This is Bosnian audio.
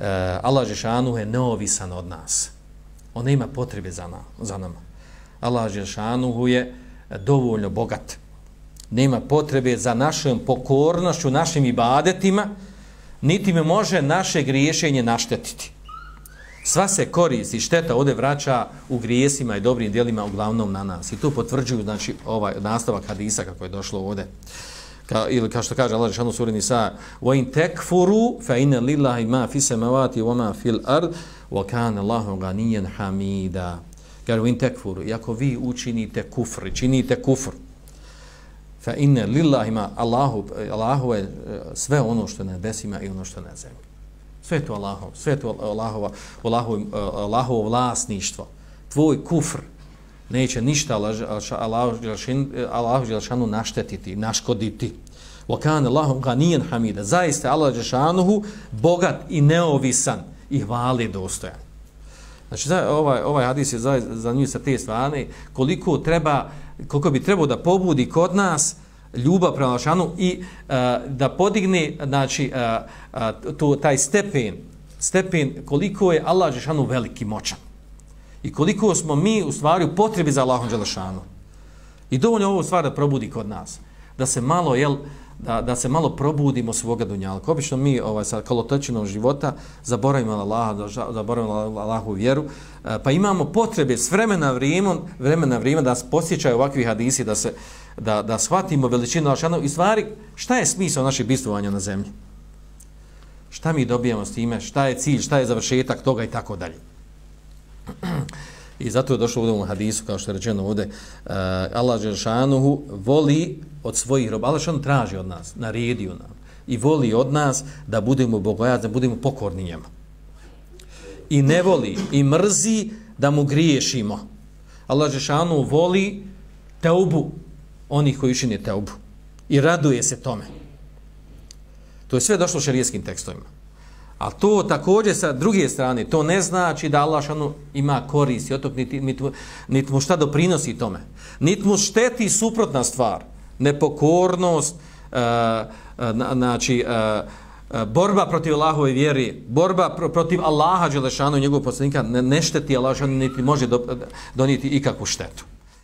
Eh, Allah Žešanu je neovisan od nas. On nema potrebe za, na, za nama. Allah Žešanu je dovoljno bogat. Nema potrebe za našom pokornošću, našim ibadetima, niti me može naše griješenje naštetiti. Sva se koristi, šteta ovdje vraća u grijesima i dobrim dijelima uglavnom na nas. I to potvrđuju znači, ovaj nastavak hadisa kako je došlo ovdje Ka, ili kao što kaže Allah Žešanu suri Nisa وَإِن تَكْفُرُوا فَإِنَ لِلَّهِ مَا فِي سَمَوَاتِ وَمَا فِي الْأَرْضِ وَكَانَ اللَّهُ غَنِيًا حَمِيدًا Kaže, وَإِن تَكْفُرُوا I ako vi učinite kufr, činite kufr, فَإِنَ لِلَّهِ مَا Allahu, Allahu je sve ono što je na nebesima i ono što je na zemlji. Sve to Allahov, sve to Allahova, Allahovo, Allahovo vlasništvo. Tvoj kufr neće ništa Allahu Đelšanu naštetiti, naškoditi. وَكَانَ اللَّهُمْ غَنِيًا حَمِيدًا Zaista Allah Đelšanuhu bogat i neovisan i hvali dostojan. Znači, ovaj, ovaj hadis je za, za nju sa te strane, koliko treba, koliko bi trebao da pobudi kod nas ljubav prema Allahšanu i uh, da podigne znači, uh, uh, to, taj stepen, stepen koliko je Allah Đelšanu veliki moćan. I koliko smo mi u stvari u potrebi za Allahom Đelešanu. I dovoljno ovo stvar da probudi kod nas. Da se malo, jel, da, da se malo probudimo svoga dunjalka. Obično mi ovaj, sa kolotočinom života zaboravimo Allaha, zaboravimo Allahu vjeru, e, pa imamo potrebe s vremena vrijeme, vremena vrijeme da se posjećaju ovakvi hadisi, da, se, da, da shvatimo veličinu Allahšanu. I stvari, šta je smisao naših bistvovanja na zemlji? Šta mi dobijamo s time? Šta je cilj? Šta je završetak toga i tako dalje? I zato je došlo u ovom hadisu, kao što je rečeno ovdje, uh, Allah Žešanuhu voli od svojih roba, Allah Žešanuhu traži od nas, naredio nam, i voli od nas da budemo bogojazni, da budemo pokorni njemu. I ne voli, i mrzi da mu griješimo. Allah Žešanuhu voli teubu, onih koji čini teubu. I raduje se tome. To je sve došlo šarijetskim tekstovima. A to također sa druge strane, to ne znači da Allah šanu ima korist i otok niti, niti, niti mu šta doprinosi tome. Niti mu šteti suprotna stvar. Nepokornost, uh, uh, znači, uh, borba protiv Allahove vjeri, borba pr protiv Allaha Đelešanu i njegovog poslanika ne, ne šteti Allah šanu niti može do, donijeti ikakvu štetu.